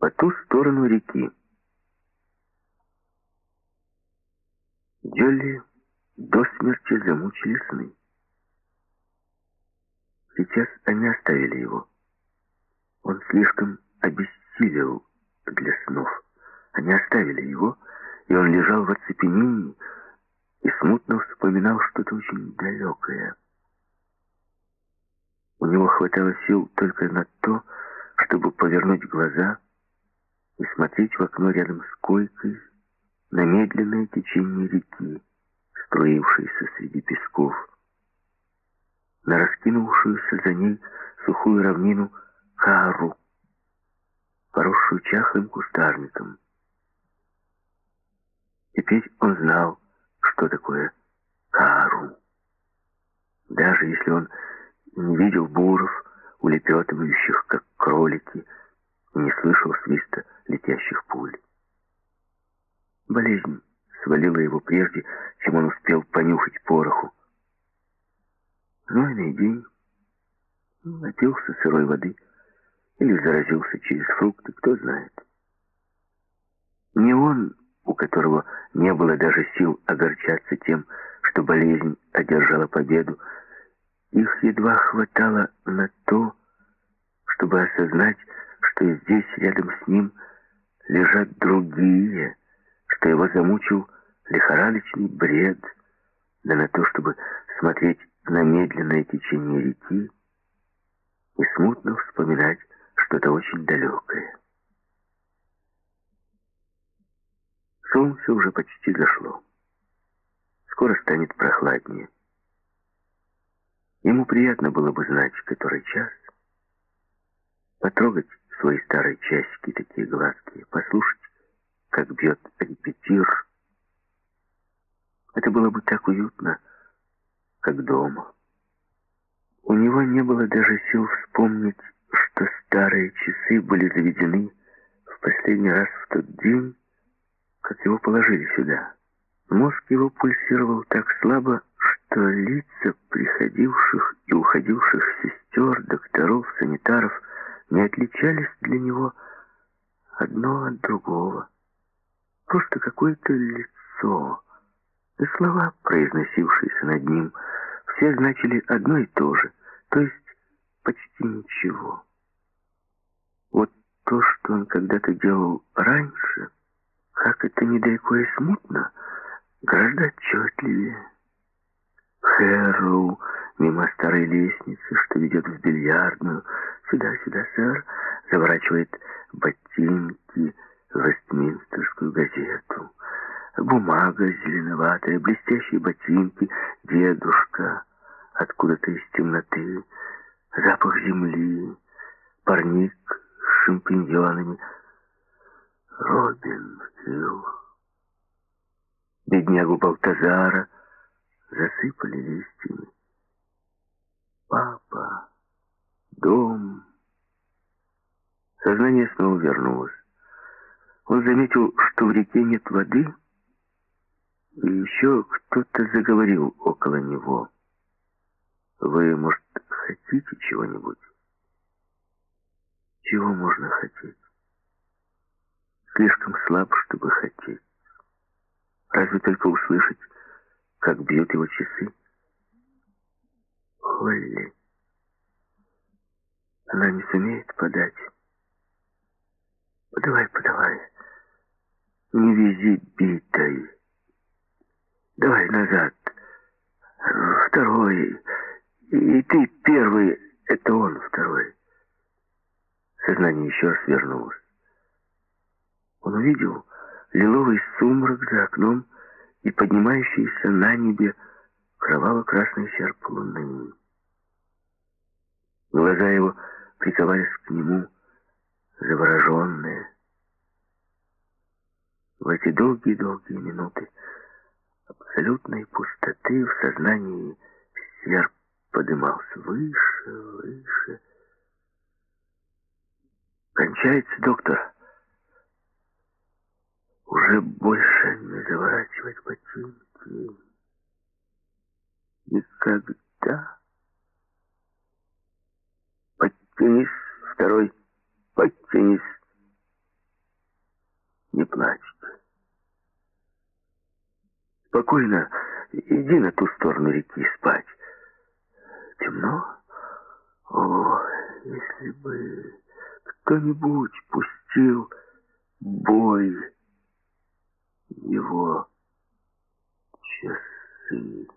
По ту сторону реки. Джолли до смерти замучили сны. Сейчас они оставили его. Он слишком обессилел для снов. Они оставили его, и он лежал в оцепенении и смутно вспоминал что-то очень далекое. У него хватало сил только на то, чтобы повернуть глаза и смотреть в окно рядом с койкой на медленное течение реки, струившейся среди песков, на раскинувшуюся за ней сухую равнину Каару, поросшую чахлым кустарником. Теперь он знал, что такое Каару. Даже если он не видел буров, улепетывающих, как кролики, не слышал свиста летящих пуль. Болезнь свалила его прежде, чем он успел понюхать пороху. Знойный день, напился сырой воды или заразился через фрукты, кто знает. Не он, у которого не было даже сил огорчаться тем, что болезнь одержала победу, их едва хватало на то, чтобы осознать, что здесь, рядом с ним, лежат другие, что его замучил лихорадочный бред, да на то, чтобы смотреть на медленное течение реки и смутно вспоминать что-то очень далекое. Солнце уже почти зашло. Скоро станет прохладнее. Ему приятно было бы знать, который час, потрогать свои старые часики, такие гладкие, послушать, как бьет репетир. Это было бы так уютно, как дома. У него не было даже сил вспомнить, что старые часы были заведены в последний раз в тот день, как его положили сюда. Мозг его пульсировал так слабо, что лица приходивших и уходивших сестер, докторов, санитаров не отличались для него одно от другого. Просто какое-то лицо. И слова, произносившиеся над ним, все значили одно и то же, то есть почти ничего. Вот то, что он когда-то делал раньше, как это недалеко и смутно, гораздо отчетливее. Хэрроу, мимо старой лестницы, что ведет в бильярдную. Сюда, сюда, сэр, заворачивает ботинки в Вестминстерскую газету. Бумага зеленоватая, блестящие ботинки, дедушка, откуда-то из темноты, запах земли, парник с шампиньонами. Робин Хилл. Беднягу Балтазара — засыпали листьями. Дом. Сознание снова вернулось. Он заметил, что в реке нет воды, и еще кто-то заговорил около него. «Вы, может, хотите чего-нибудь?» «Чего можно хотеть?» «Слишком слаб, чтобы хотеть. Разве только услышать как бьют его часы. Холли. Она не сумеет подать. Подавай, подавай. Не вези битой. Давай назад. Второй. И ты первый. Это он второй. Сознание еще раз вернулось. Он увидел лиловый сумрак за окном, и поднимающийся на небе кроваво-красный серп луны. Глаза его приковались к нему, завороженные. В эти долгие-долгие минуты абсолютной пустоты в сознании серп подымался выше, выше. «Кончается, доктор!» Уже больше не заворачивать ботинки. Никогда. Денис, не плачьте. Спокойно иди на ту сторону реки спать. Темно? О, если бы кто-нибудь пустил боль его часы.